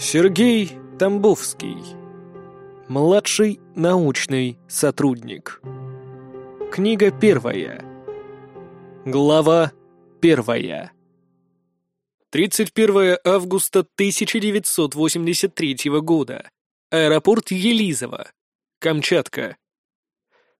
Сергей Тамбовский. Младший научный сотрудник. Книга первая. Глава первая. 31 августа 1983 года. Аэропорт Елизово. Камчатка.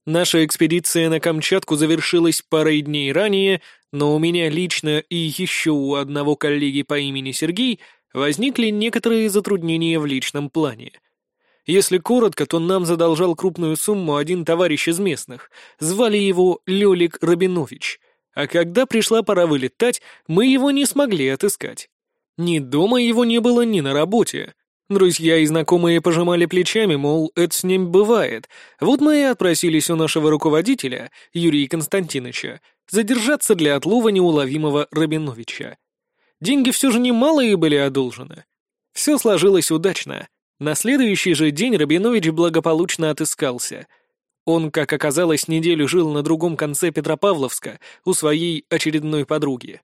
Наша экспедиция на Камчатку завершилась парой дней ранее, но у меня лично и еще у одного коллеги по имени Сергей возникли некоторые затруднения в личном плане. Если коротко, то нам задолжал крупную сумму один товарищ из местных. Звали его Лёлик Рабинович. А когда пришла пора вылетать, мы его не смогли отыскать. Ни дома его не было, ни на работе. Друзья и знакомые пожимали плечами, мол, это с ним бывает. Вот мы и отпросились у нашего руководителя, Юрия Константиновича, задержаться для отлова неуловимого Рабиновича. Деньги все же немалые были одолжены. Все сложилось удачно. На следующий же день Рабинович благополучно отыскался. Он, как оказалось, неделю жил на другом конце Петропавловска у своей очередной подруги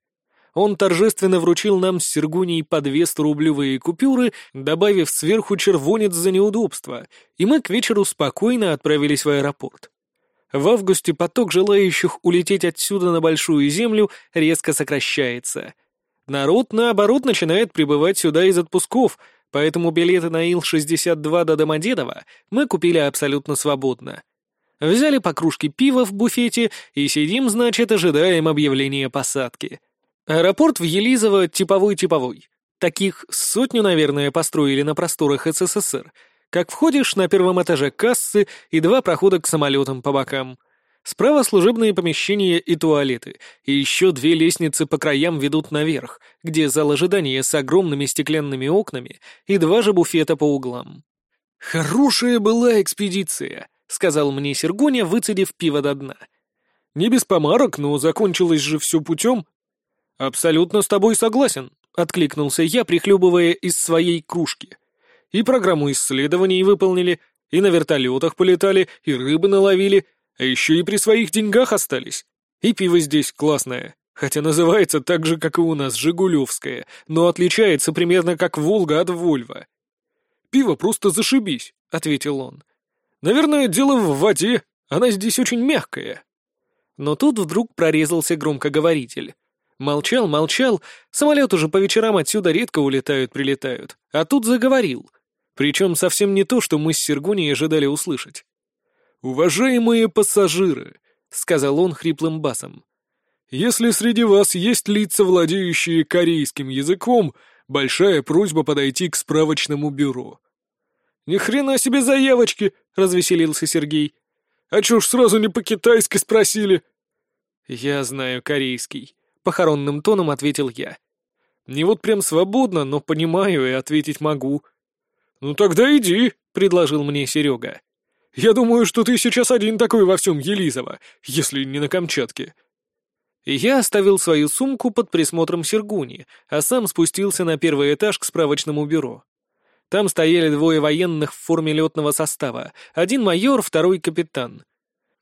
он торжественно вручил нам с Сергуней по две 100-рублевые купюры, добавив сверху червонец за неудобство, и мы к вечеру спокойно отправились в аэропорт. В августе поток желающих улететь отсюда на Большую Землю резко сокращается. Народ, наоборот, начинает прибывать сюда из отпусков, поэтому билеты на Ил-62 до Домодедово мы купили абсолютно свободно. Взяли по кружке пива в буфете и сидим, значит, ожидаем объявления посадки. Аэропорт в Елизово типовой-типовой. Таких сотню, наверное, построили на просторах СССР. Как входишь, на первом этаже кассы и два прохода к самолетам по бокам. Справа служебные помещения и туалеты, и еще две лестницы по краям ведут наверх, где зал ожидания с огромными стеклянными окнами и два же буфета по углам. «Хорошая была экспедиция», — сказал мне Сергоня, выцедив пиво до дна. «Не без помарок, но закончилось же все путем, «Абсолютно с тобой согласен», — откликнулся я, прихлебывая из своей кружки. «И программу исследований выполнили, и на вертолетах полетали, и рыбы наловили, а еще и при своих деньгах остались. И пиво здесь классное, хотя называется так же, как и у нас, «Жигулевское», но отличается примерно как «Волга» от «Вольва». «Пиво просто зашибись», — ответил он. «Наверное, дело в воде, она здесь очень мягкая». Но тут вдруг прорезался громкоговоритель. Молчал, молчал, самолеты же по вечерам отсюда редко улетают-прилетают, а тут заговорил. Причем совсем не то, что мы с Сергуней ожидали услышать. «Уважаемые пассажиры», — сказал он хриплым басом, — «если среди вас есть лица, владеющие корейским языком, большая просьба подойти к справочному бюро». «Ни хрена себе заявочки!» — развеселился Сергей. «А чё ж сразу не по-китайски спросили?» «Я знаю корейский», похоронным тоном ответил я. «Не вот прям свободно, но понимаю и ответить могу». «Ну тогда иди», — предложил мне Серега. «Я думаю, что ты сейчас один такой во всем Елизово, если не на Камчатке». Я оставил свою сумку под присмотром Сергуни, а сам спустился на первый этаж к справочному бюро. Там стояли двое военных в форме летного состава, один майор, второй капитан.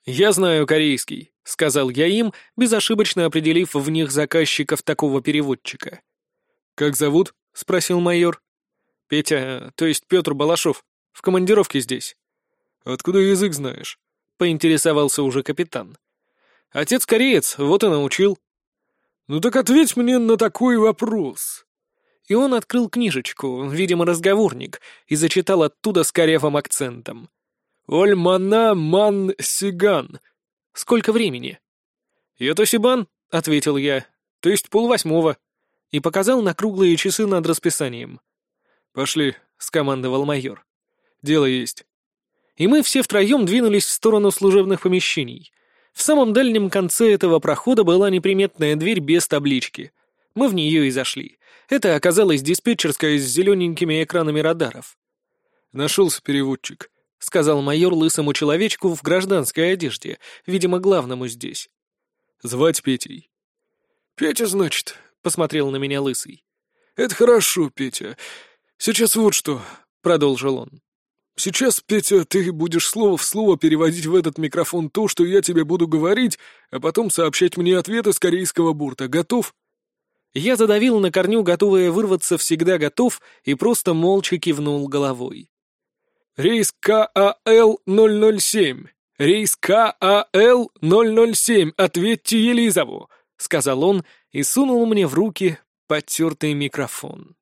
«Я знаю корейский. — сказал я им, безошибочно определив в них заказчиков такого переводчика. «Как зовут?» — спросил майор. «Петя, то есть Петр Балашов, в командировке здесь». «Откуда язык знаешь?» — поинтересовался уже капитан. «Отец кореец, вот и научил». «Ну так ответь мне на такой вопрос». И он открыл книжечку, видимо, разговорник, и зачитал оттуда с корявым акцентом. «Ольмана ман сиган», «Сколько времени?» «Йотосибан», — ответил я, — «то есть полвосьмого», и показал на круглые часы над расписанием. «Пошли», — скомандовал майор. «Дело есть». И мы все втроем двинулись в сторону служебных помещений. В самом дальнем конце этого прохода была неприметная дверь без таблички. Мы в нее и зашли. Это оказалась диспетчерская с зелененькими экранами радаров. Нашелся переводчик. — сказал майор лысому человечку в гражданской одежде, видимо, главному здесь. «Звать Петей». «Петя, значит», — посмотрел на меня лысый. «Это хорошо, Петя. Сейчас вот что», — продолжил он. «Сейчас, Петя, ты будешь слово в слово переводить в этот микрофон то, что я тебе буду говорить, а потом сообщать мне ответы с корейского бурта. Готов?» Я задавил на корню, готовая вырваться всегда готов, и просто молча кивнул головой. «Рейс КАЛ-007! Рейс КАЛ-007! Ответьте Елизову!» — сказал он и сунул мне в руки потертый микрофон.